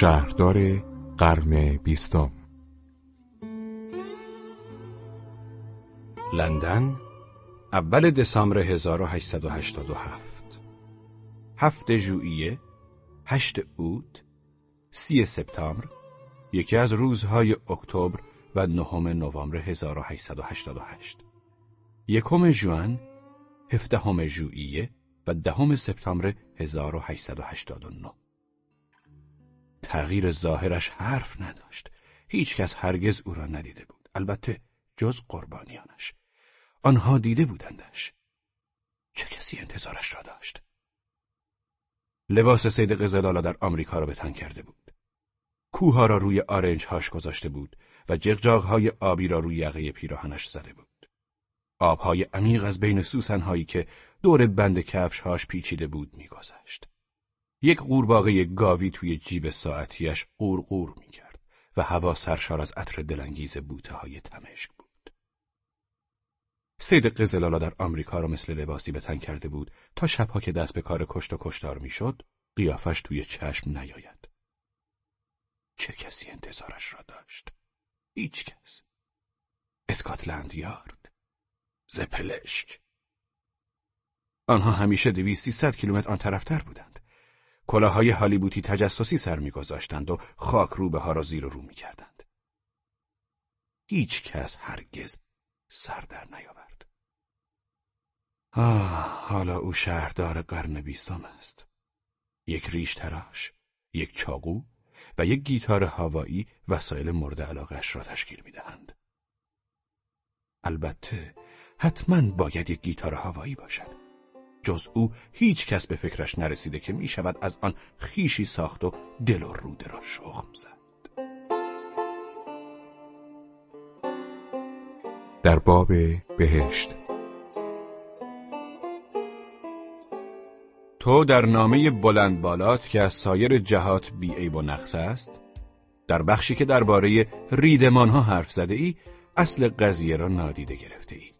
شهردار قرن بیستم. لندن اول دسامبر 1887 هفت. ژوئیه هشت اوت سی سپتامبر یکی از روزهای اکتبر و نهم نوامبر 1888 یکم ژوئن هفدهم ژوئیه و دهم سپتامبر 1889 تغییر ظاهرش حرف نداشت. هیچکس هرگز او را ندیده بود. البته جز قربانیانش. آنها دیده بودندش. چه کسی انتظارش را داشت؟ لباس سید قزلالا در آمریکا را به تن کرده بود. کوها را روی آرنج هاش گذاشته بود و های آبی را روی یقه پیراهنش زده بود. آبهای عمیق از بین سوسنهایی که دور بند کفش هاش پیچیده بود میگذشت. یک قورباغه گاوی توی جیب ساعتیش قورقور می‌کرد و هوا سرشار از عطر دلانگیز بوته های تمشک بود. سید قزلالا در آمریکا را مثل لباسی به تن کرده بود تا شبها که دست به کار کشت و کشتار می‌شد قیافش توی چشم نیاید. چه کسی انتظارش را داشت؟ هیچ کس. اسکاتلند یارد. زپلشک. آنها همیشه دویستی ست کیلومتر آن طرفتر بودند. کلاهای هالیبوتی تجسسی سر میگذاشتند و خاک روبه ها را زیر و رو می‌کردند. هیچ کس هرگز سر در نیاورد. آه حالا او شهردار قرن بیستم است. یک ریش تراش، یک چاقو و یک گیتار هوایی وسایل مورد علاقش را تشکیل می‌دهند. البته حتما باید یک گیتار هوایی باشد. جز او هیچ کس به فکرش نرسیده که می شود از آن خیشی ساخت و دل و روده را شخم زد. در باب بهشت تو در نامه بلند بالات که از سایر جهات بی و نقص است در بخشی که درباره ریدمان ها حرف زده ای اصل قضیه را نادیده گرفته ای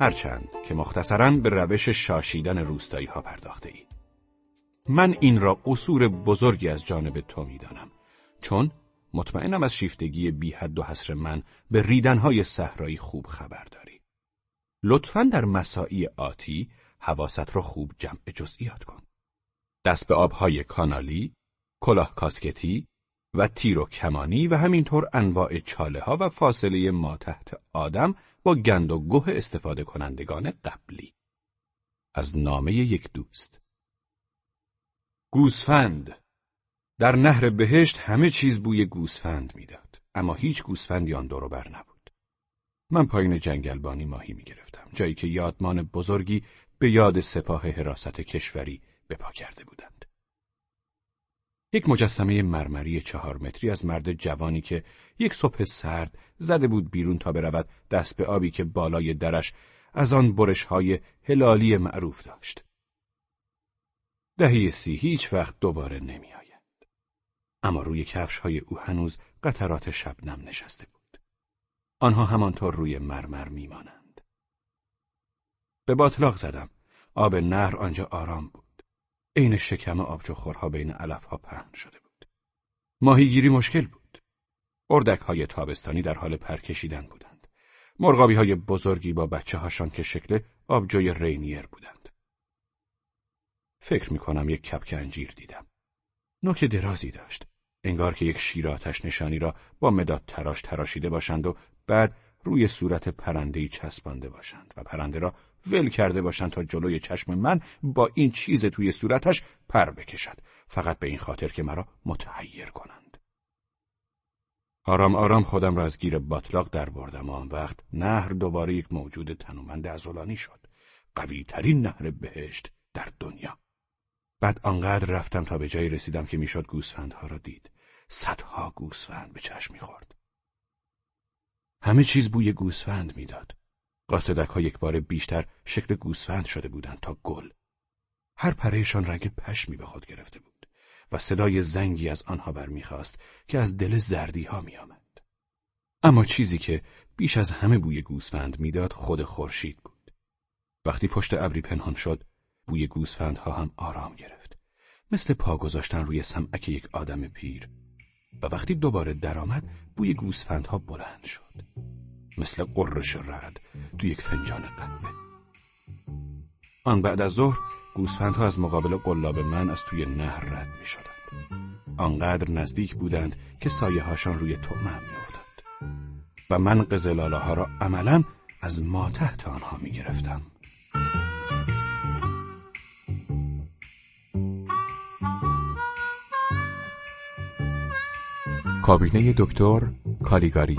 هرچند که مختصرا به روش شاشیدن روستایی ها پرداخته ای. من این را قصور بزرگی از جانب تو می‌دانم چون مطمئنم از شیفتگی بی حد و حسر من به ریدنهای صحرایی خوب خبر داری. لطفا در مساعی آتی حواست را خوب جمع جزئیات کن. دست به آبهای کانالی، کلاه کاسکتی، و تیر و کمانی و همینطور انواع چاله ها و فاصله ما تحت آدم با گند و گوه استفاده کنندگان قبلی. از نامه یک دوست. گوسفند. در نهر بهشت همه چیز بوی گوسفند می‌داد اما هیچ گوسفندی آن بر نبود. من پایین جنگلبانی ماهی می‌گرفتم جایی که یادمان بزرگی به یاد سپاه حراست کشوری بپا کرده بودند یک مجسمه مرمری چهار متری از مرد جوانی که یک صبح سرد زده بود بیرون تا برود دست به آبی که بالای درش از آن برش های هلالی معروف داشت. دهی سی هیچ وقت دوباره نمی آید. اما روی کفش های او هنوز قطرات شبنم نشسته بود. آنها همانطور روی مرمر میمانند. به باطلاق زدم. آب نهر آنجا آرام بود. عین شکم آبجوخورها بین علفها پهن شده بود. ماهیگیری مشکل بود. اردک های تابستانی در حال پرکشیدن بودند. مرغابی های بزرگی با بچه هاشان که شکل آبجوی رینیر بودند. فکر می کنم یک کپک انجیر دیدم. نوک درازی داشت. انگار که یک شیر آتش نشانی را با مداد تراش تراشیده باشند و بعد روی صورت پرندهی چسبانده باشند و پرنده را ول کرده باشند تا جلوی چشم من با این چیز توی صورتش پر بکشد فقط به این خاطر که مرا متحیر کنند آرام آرام خودم را از گیر باطلاق در بردم آن وقت نهر دوباره یک موجود تنومند ازولانی شد قوی ترین نهر بهشت در دنیا بعد آنقدر رفتم تا به جایی رسیدم که می‌شد گوسفندها را دید. صدها گوسفند به چشم می‌خورد. همه چیز بوی گوسفند می‌داد. قاصدک ها یک بار بیشتر شکل گوسفند شده بودند تا گل. هر پرهشان رنگ پشمی به خود گرفته بود و صدای زنگی از آنها برمیخواست که از دل زردی ها میآمد. اما چیزی که بیش از همه بوی گوسفند می‌داد خود خورشید بود. وقتی پشت ابری پنهان شد، بوی گوسفندها هم آرام گرفت. مثل پا گذاشتن روی سمعک یک آدم پیر. و وقتی دوباره درآمد، بوی گوسفندها بلند شد. مثل قررش رد تو یک فنجان قهوه. آن بعد از ظهر گوسفندها از مقابل قلاب من از توی نهر رد می شدند. آنقدر نزدیک بودند که سایه هاشان روی تومم می و من قزلاله ها را عملا از ما تحت آنها می گرفتم. کابینه دکتر کالیگاری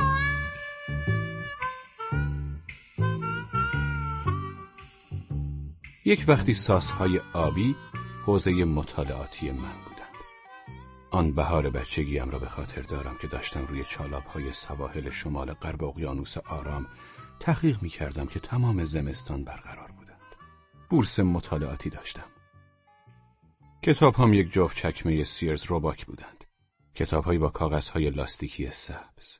یک وقتی ساسهای آبی حوزه مطالعاتی من بودند. آن بهار بچگیم را به خاطر دارم که داشتم روی چالاب های سواحل شمال غرب اقیانوس آرام تحقیق می کردم که تمام زمستان برقرار بودند. بورس مطالعاتی داشتم. کتاب هم یک جفت چکمه سیرز روباک بودند. کتاب با کاغذ های لاستیکی سبز.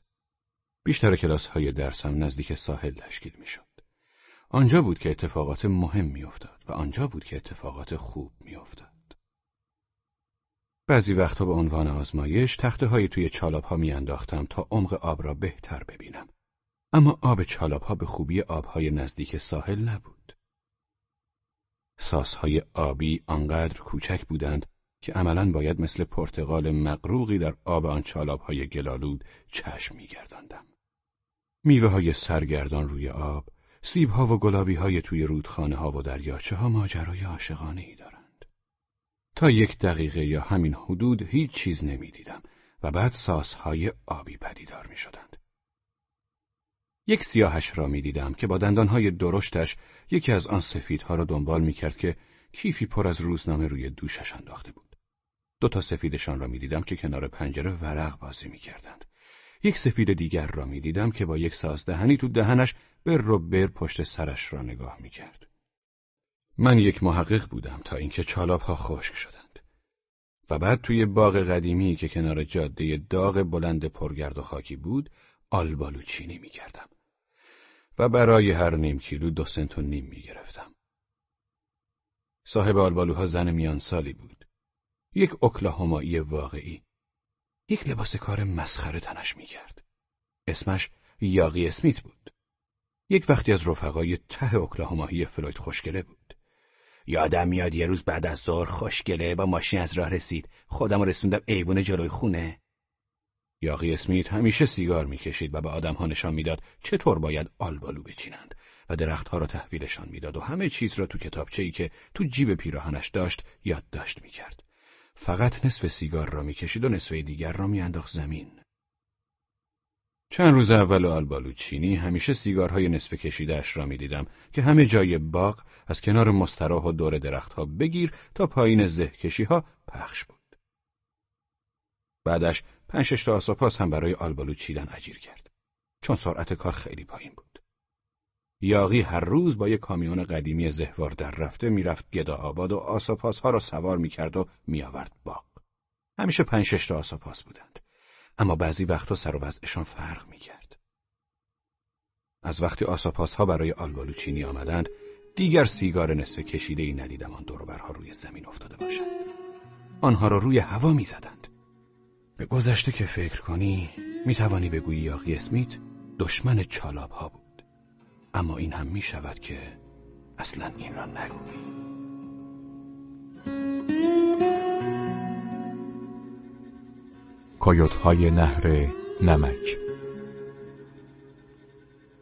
بیشتر کلاس های درسم نزدیک ساحل تشکیل می شد. آنجا بود که اتفاقات مهم می افتاد و آنجا بود که اتفاقات خوب می افتاد. بعضی وقتها به عنوان آزمایش تخته های توی چالاب ها می انداختم تا عمق آب را بهتر ببینم. اما آب چالاب ها به خوبی آبهای نزدیک ساحل نبود. ساسهای آبی آنقدر کوچک بودند که عملا باید مثل پرتقال مقروقی در آب آن چالاب گلالود چشم میگرداندم. میوه های سرگردان روی آب، سیب ها و گلابی های توی رودخانه ها و دریاچه ها ماجرای عاشقانه ای دارند. تا یک دقیقه یا همین حدود هیچ چیز نمی‌دیدم و بعد ساسهای آبی پدیدار می شدند. یک سیاهش را می دیدم که با دندانهای درشتش یکی از آن سفیدها را دنبال می کرد که کیفی پر از روزنامه روی دوشش انداخته بود. دو تا سفیدشان را می دیدم که کنار پنجره ورق بازی می کردند. یک سفید دیگر را می دیدم که با یک ساز دهنی تو دهنش بر رو بر پشت سرش را نگاه می کرد. من یک محقق بودم تا اینکه چالاب ها خشک شدند. و بعد توی باغ قدیمی که کنار جاده داغ بلند پرگرد و خاکی بود، آلبالو چینی می کردم. و برای هر نیم کیلو دو سنت و نیم می گرفتم. صاحب آلبالوها زن میان سالی بود. یک اکلاهمایی واقعی. یک لباس کار مسخره تنش می کرد. اسمش یاقی اسمیت بود. یک وقتی از رفقای ته اوکلاهومایی فلوید خوشگله بود. یادم میاد یه روز بعد از ظهر خوشگله با ماشین از راه رسید خودم رسوندم ایوون جلوی خونه یاقی اسمیت همیشه سیگار می‌کشید و به آدمها نشان می‌داد چطور باید آلبالو بچینند و درختها را تحویلشان می‌داد و همه چیز را تو کتابچه ای که تو جیب پیراهنش داشت یادداشت می‌کرد فقط نصف سیگار را می‌کشید و نصف دیگر را میانداخت زمین چند روز اول آلبالوچینی همیشه سیگارهای نصف کشیدهش را می‌دیدم که همه جای باغ از کنار مستراح و دور درختها بگیر تا پایین زهکشی ها پخش بود. بعدش پنج تا آساپاس هم برای آلبالو چیدن اجیر کرد. چون سرعت کار خیلی پایین بود. یاقی هر روز با یک کامیون قدیمی زهوار در رفته می‌رفت گدا آباد و آساپاس ها را سوار می‌کرد و میآورد باغ. همیشه پنج شش تا آساپاس بودند. اما بعضی وقتا سر و وضعشان فرق می‌کرد. از وقتی آساپاس ها برای آلبالو چینی آمدند دیگر سیگار نصف کشیده ای ندیدم آن دوربرها روی زمین افتاده باشند. آنها را روی هوا می‌زدند. به گذشته که فکر کنی می‌توانی بگویی یاقی اسمیت دشمن چالاب ها بود. اما این هم می‌شود که اصلا این را نگویی. های نهر نمک.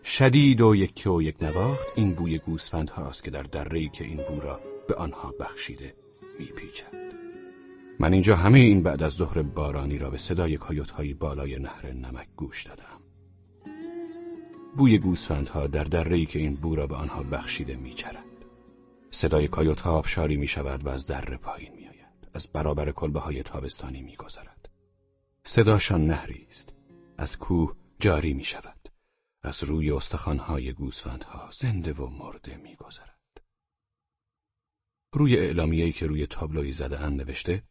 شدید و یک و یک نواخت این بوی گوسفند هاست که در درهی که این بو را به آنها بخشیده میپیچد. من اینجا همه این بعد از ظهر بارانی را به صدای های بالای نهر نمک گوش دادم. بوی گوسفندها در درهی که این بو را به آنها بخشیده میچرد صدای کایوت ها آبشاری می شود و از دره پایین می از برابر کلبه های تابستانی میگذرد. صداشان نهری است. از کوه جاری می شود. از روی استخوانهای گوسفندها زنده و مرده میگذرد. روی اعلامیه‌ای که روی تابلوی زده اند نوشته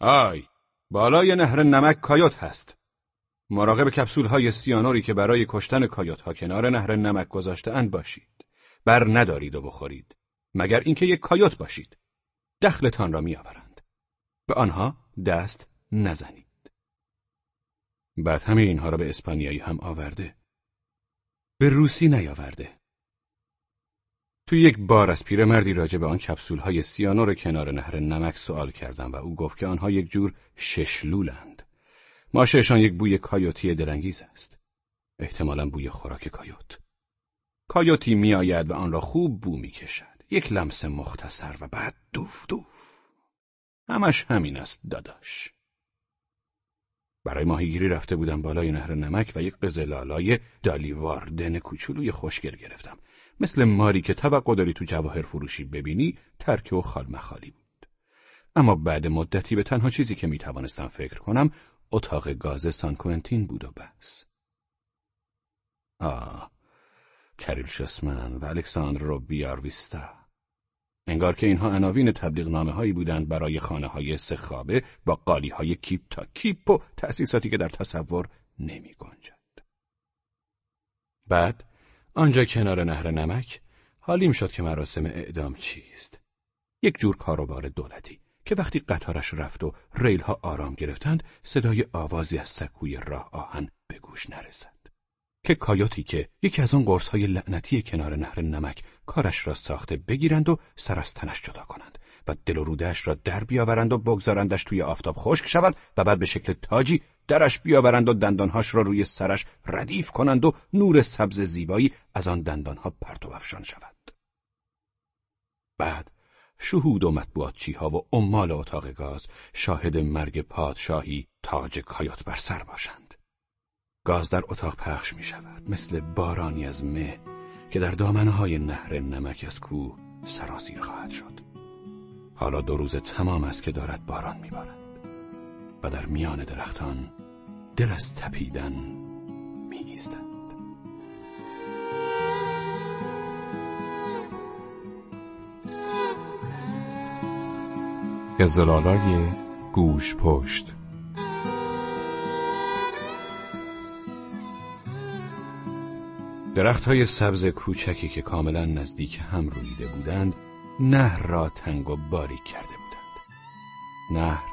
آی بالای نهر نمک کایوت هست. مراقب کپسول های سیانوری که برای کشتن کایوت ها کنار نهر نمک گذاشته اند باشید. بر ندارید و بخورید. مگر اینکه یک کایوت باشید. دخلتان را میآورند. به آنها دست نزنید. بعد همه اینها را به اسپانیایی هم آورده. به روسی نیاورده. تو یک بار از پیرمردی راجع به آن کپسول های سیانور کنار نهر نمک سوال کردم و او گفت که آنها یک جور ششلولند. ماشهشان یک بوی کایوتی دلانگیز است. احتمالا بوی خوراک کایوت. کایوتی میآید و آن را خوب بو می‌کشد. یک لمس مختصر و بعد دوف دوف. همش همین است داداش. برای ماهیگیری رفته بودم بالای نهر نمک و یک قزلالای دالیواردن کوچولوی خوشگل گرفتم. مثل ماری که توقع داری تو جواهر فروشی ببینی ترک و خال مخالی بود. اما بعد مدتی به تنها چیزی که می‌توانستم فکر کنم اتاق گاز سان کوئنتین بود و بس. آه، کریل شسمن و الکساندر رو بیارویستا. انگار که اینها عناوین تبلیغ نامه هایی بودند برای خانه های سخابه با قالی های کیپ تا کیپ و تأسیساتی که در تصور نمی گنجد. بعد آنجا کنار نهر نمک حالیم شد که مراسم اعدام چیست. یک جور کاروبار دولتی که وقتی قطارش رفت و ریلها آرام گرفتند صدای آوازی از سکوی راه آهن به گوش نرسد. که کایوتی که یکی از آن قرصهای لعنتی کنار نهر نمک کارش را ساخته بگیرند و سر از تنش جدا کنند و دل و رودهش را در بیاورند و بگذارندش توی آفتاب خشک شود و بعد به شکل تاجی درش بیاورند و دندانهاش را روی سرش ردیف کنند و نور سبز زیبایی از آن دندانها پرتو افشان شود. بعد شهود و مطبوعاتچی ها و عمال اتاق گاز شاهد مرگ پادشاهی تاج کایوت بر سر باشند. گاز در اتاق پخش می شود مثل بارانی از مه که در دامنهای نهر نمک از کوه سراسیر خواهد شد حالا دو روز تمام است که دارد باران میبارد و در میان درختان دل از تپیدن می ایستند. گوش پشت درخت های سبز کوچکی که کاملا نزدیک هم رویده بودند نهر را تنگ و باریک کرده بودند نهر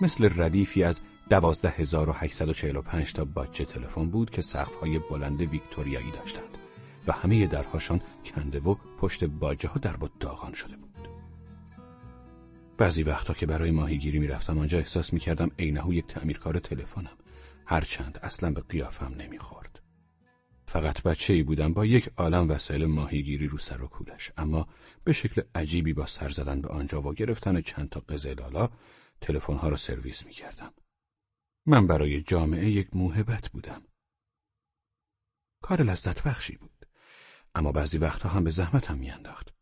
مثل ردیفی از دوازده هزار و و پنج تا باجه تلفن بود که های بلند ویکتوریایی داشتند و همه درهاشان کنده و پشت باجه ها در داغان شده بود. بعضی وقتا که برای ماهیگیری می‌رفتم آنجا احساس می‌کردم عینهو یک تعمیرکار تلفنم هرچند اصلا به قیافم نمی‌خورد. فقط بچه ای بودم با یک عالم وسایل ماهیگیری رو سر و کولش اما به شکل عجیبی با سر زدن به آنجا و گرفتن چند تا قزلالا تلفن‌ها را سرویس می کردم. من برای جامعه یک موهبت بودم. کار لذت بخشی بود. اما بعضی وقتها هم به زحمتم میانداخت.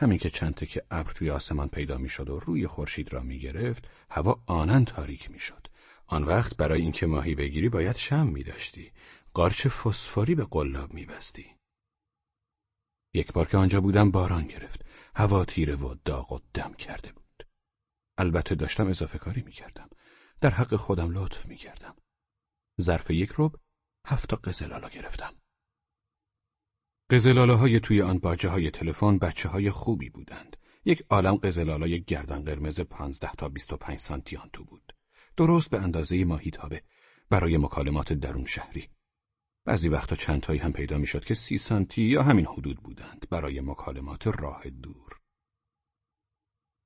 همین که چند که ابر توی آسمان پیدا می‌شد و روی خورشید را می‌گرفت، هوا آنن تاریک می‌شد. آن وقت برای اینکه ماهی بگیری باید شم می داشتی. قارچ فسفوری به قلاب میبستی. یک بار که آنجا بودم باران گرفت. هوا تیره و داغ و دم کرده بود. البته داشتم اضافه کاری می‌کردم. در حق خودم لطف می‌کردم. ظرف یک روب هفت قزلالا گرفتم. های توی آن باجه های تلفن بچه های خوبی بودند. یک عالم قزلالای گردن قرمز پانزده تا بیست و پنج سانتیان تو بود. درست به اندازه ماهیتابه برای مکالمات درون شهری. بعضی وقتا چند تایی هم پیدا می‌شد که سی سانتی یا همین حدود بودند برای مکالمات راه دور.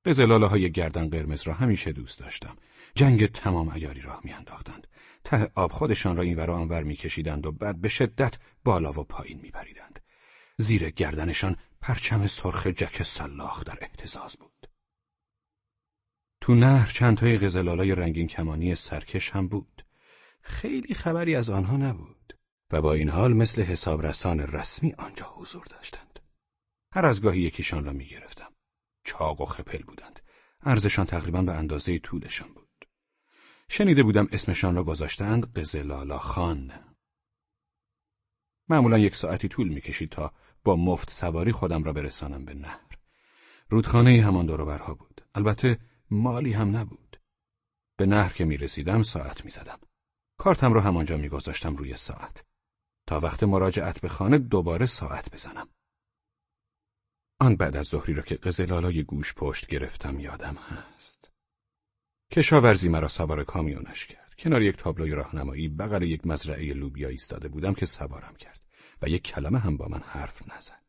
قزلاله های گردن قرمز را همیشه دوست داشتم. جنگ تمام ایاری راه میانداختند. ته آب خودشان را این ورا آنور میکشیدند و بعد به شدت بالا و پایین میپریدند. زیر گردنشان پرچم سرخ جک سلاخ در احتزاز بود. تو نهر چند تای غزلالای رنگین کمانی سرکش هم بود. خیلی خبری از آنها نبود و با این حال مثل حسابرسان رسمی آنجا حضور داشتند. هر از گاهی یکیشان را می گرفتم. چاق و خپل بودند. ارزشان تقریبا به اندازه طولشان بود. شنیده بودم اسمشان را گذاشتند قزلالا خان. معمولا یک ساعتی طول می‌کشید تا با مفت سواری خودم را برسانم به نهر. رودخانه همان دوروبرها بود. البته مالی هم نبود. به نهر که می رسیدم ساعت می زدم. کارتم را همانجا می گذاشتم روی ساعت. تا وقت مراجعت به خانه دوباره ساعت بزنم. آن بعد از ظهری را که قزلالای گوش پشت گرفتم یادم هست. کشاورزی مرا سوار کامیونش کرد. کنار یک تابلوی راهنمایی بغل یک مزرعه لوبیا ایستاده بودم که سوارم کرد و یک کلمه هم با من حرف نزد.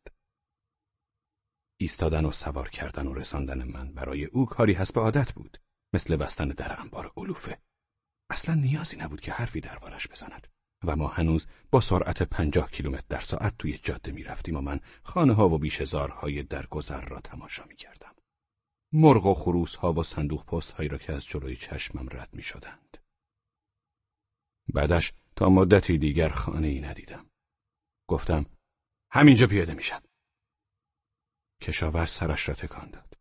ایستادن و سوار کردن و رساندن من برای او کاری حسب عادت بود مثل بستن در انبار علوفه اصلا نیازی نبود که حرفی دربارش بزند و ما هنوز با سرعت پنجاه کیلومتر در ساعت توی جاده می رفتیم و من خانه ها و بیشزارهای درگذر را تماشا می کردم. مرغ و خروس ها و صندوق پست هایی را که از جلوی چشمم رد می شدند. بعدش تا مدتی دیگر خانه ای ندیدم. گفتم همینجا پیاده میشم. کشاورز سرش را تکان داد.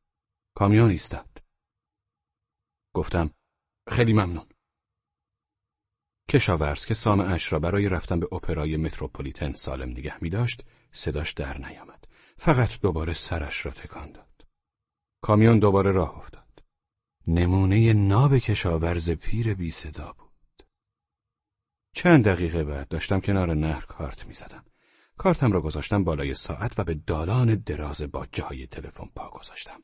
کامیون ایستاد. گفتم خیلی ممنون. کشاورز که سامعش را برای رفتن به اپرای متروپولیتن سالم نگه می داشت صداش در نیامد. فقط دوباره سرش را تکان داد. کامیون دوباره راه افتاد. نمونه ناب کشاورز پیر بی صدا بود. چند دقیقه بعد داشتم کنار نهر کارت می زدم. کارتم را گذاشتم بالای ساعت و به دالان دراز باجه های تلفن پا گذاشتم.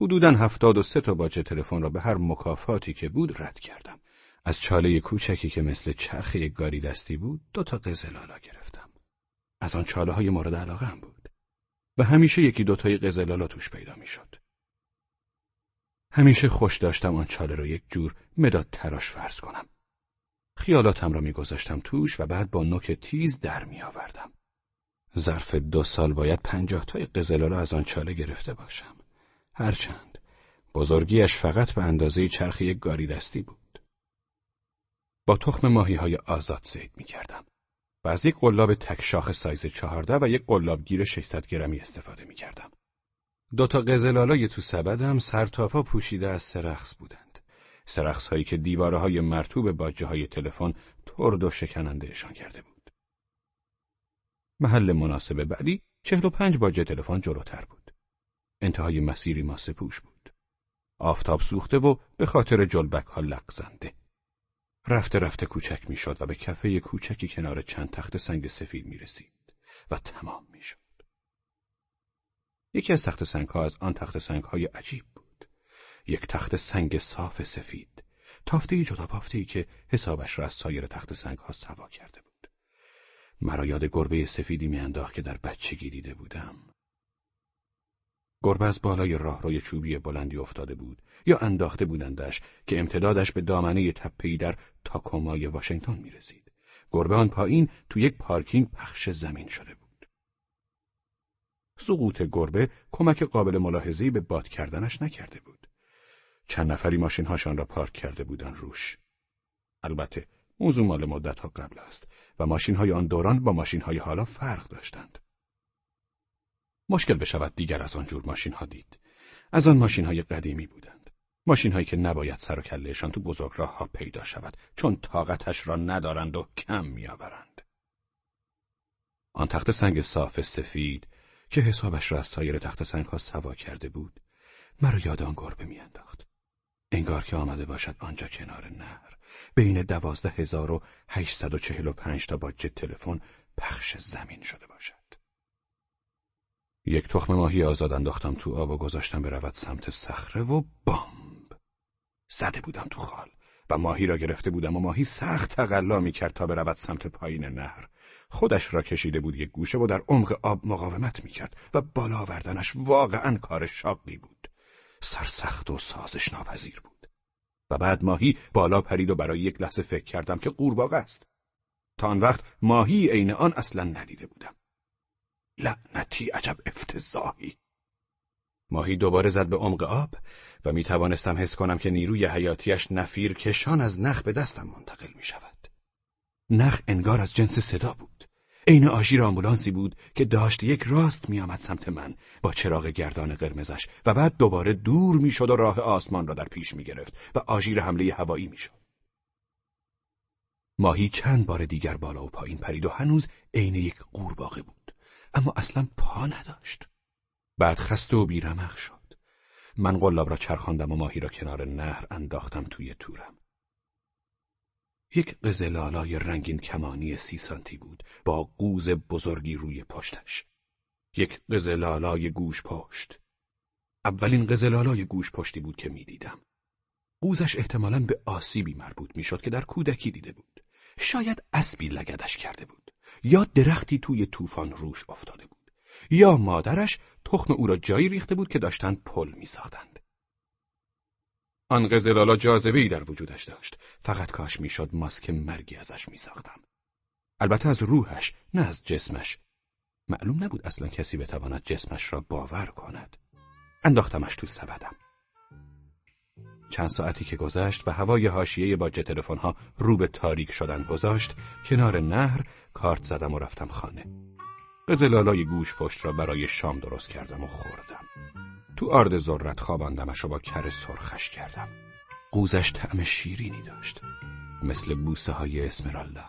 حدوداً هفتاد و سه تا باجه تلفن را به هر مکافاتی که بود رد کردم. از چاله کوچکی که مثل چرخ یک گاری دستی بود دو تا قزلالا گرفتم. از آن چاله های مورد علاقه هم بود. و همیشه یکی دوتای قزلالا توش پیدا می‌شد. همیشه خوش داشتم آن چاله را یک جور مداد تراش فرض کنم. خیالاتم را میگذاشتم توش و بعد با نوک تیز در میآوردم. ظرف دو سال باید پنجاه تای قزلالا از آن چاله گرفته باشم. هرچند بزرگیش فقط به اندازه چرخ یک گاری دستی بود. با تخم ماهی های آزاد زید می کردم و از یک قلاب تک شاخ سایز چهارده و یک قلاب گیر 600 گرمی استفاده می کردم. دو تا قزلالای تو سبدم سرتاپا پوشیده از سرخس بودند. سرخس هایی که دیواره های مرتوب باجه های تلفن ترد و شکنندهشان کرده بود. محل مناسب بعدی چهل و پنج باجه تلفن جلوتر بود. انتهای مسیری ماسه پوش بود. آفتاب سوخته و به خاطر جلبک ها لغزنده. رفته رفته کوچک می‌شد و به کفه کوچکی کنار چند تخت سنگ سفید می رسید و تمام می شد. یکی از تخت سنگ ها از آن تخت سنگ های عجیب بود. یک تخت سنگ صاف سفید. تافته جدا پافته که حسابش را از سایر تخت سنگ ها سوا کرده بود. مرا یاد گربه سفیدی میانداخت که در بچگی دیده بودم. گربه از بالای راهروی چوبی بلندی افتاده بود یا انداخته بودندش که امتدادش به دامنه تپهای در تاکومای واشنگتن می رسید. گربه آن پایین تو یک پارکینگ پخش زمین شده بود. سقوط گربه کمک قابل ملاحظه‌ای به باد کردنش نکرده بود. چند نفری ماشینهاشان را پارک کرده بودند روش. البته موضوع مال مدت ها قبل است و ماشین های آن دوران با ماشین های حالا فرق داشتند. مشکل بشود دیگر از آن جور ماشین ها دید. از آن ماشین های قدیمی بودند. ماشین هایی که نباید سر و کلهشان تو بزرگ راه ها پیدا شود چون طاقتش را ندارند و کم میآورند. آن تخت سنگ صاف سفید که حسابش را از سایر تخت سنگ ها سوا کرده بود مرا یاد آن گربه میانداخت. انگار که آمده باشد آنجا کنار نهر. بین دوازده هزار و هشتصد و چهل و پنج تا باجه تلفن پخش زمین شده باشد. یک تخم ماهی آزاد انداختم تو آب و گذاشتم برود سمت صخره و بامب. زده بودم تو خال و ماهی را گرفته بودم و ماهی سخت تقلا می کرد تا برود سمت پایین نهر. خودش را کشیده بود یک گوشه و در عمق آب مقاومت می کرد و بالا آوردنش واقعا کار شاقی بود. سرسخت و سازش ناپذیر بود و بعد ماهی بالا پرید و برای یک لحظه فکر کردم که قورباغه است تا آن وقت ماهی عین آن اصلا ندیده بودم لعنتی عجب افتضاحی ماهی دوباره زد به عمق آب و می توانستم حس کنم که نیروی حیاتیش نفیر کشان از نخ به دستم منتقل می شود. نخ انگار از جنس صدا بود. عین آژیر آمبولانسی بود که داشت یک راست میآمد سمت من با چراغ گردان قرمزش و بعد دوباره دور می‌شد و راه آسمان را در پیش می‌گرفت و آژیر حمله هوایی می‌شد. ماهی چند بار دیگر بالا و پایین پرید و هنوز عین یک قورباغه بود اما اصلا پا نداشت. بعد خسته و بیرمق شد. من قلاب را چرخاندم و ماهی را کنار نهر انداختم توی تورم. یک قزلالای رنگین کمانی سی سانتی بود با قوز بزرگی روی پشتش. یک قزلالای گوش پشت. اولین قزلالای گوش پشتی بود که می‌دیدم. قوزش احتمالاً به آسیبی مربوط می‌شد که در کودکی دیده بود. شاید اسبی لگدش کرده بود یا درختی توی طوفان روش افتاده بود یا مادرش تخم او را جایی ریخته بود که داشتند پل میساختند. آن قزلالا جاذبه ای در وجودش داشت. فقط کاش می‌شد ماسک مرگی ازش میساختم. البته از روحش نه از جسمش. معلوم نبود اصلا کسی بتواند جسمش را باور کند. انداختمش تو سبدم. چند ساعتی که گذشت و هوای حاشیه با تلفن ها رو به تاریک شدن گذاشت کنار نهر کارت زدم و رفتم خانه. قزلالای گوش پشت را برای شام درست کردم و خوردم. تو آرد ذرت خواباندمش و با کر سرخش کردم. قوزش طعم شیرینی داشت مثل بوسه های اسمرالدا